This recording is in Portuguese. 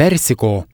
persiko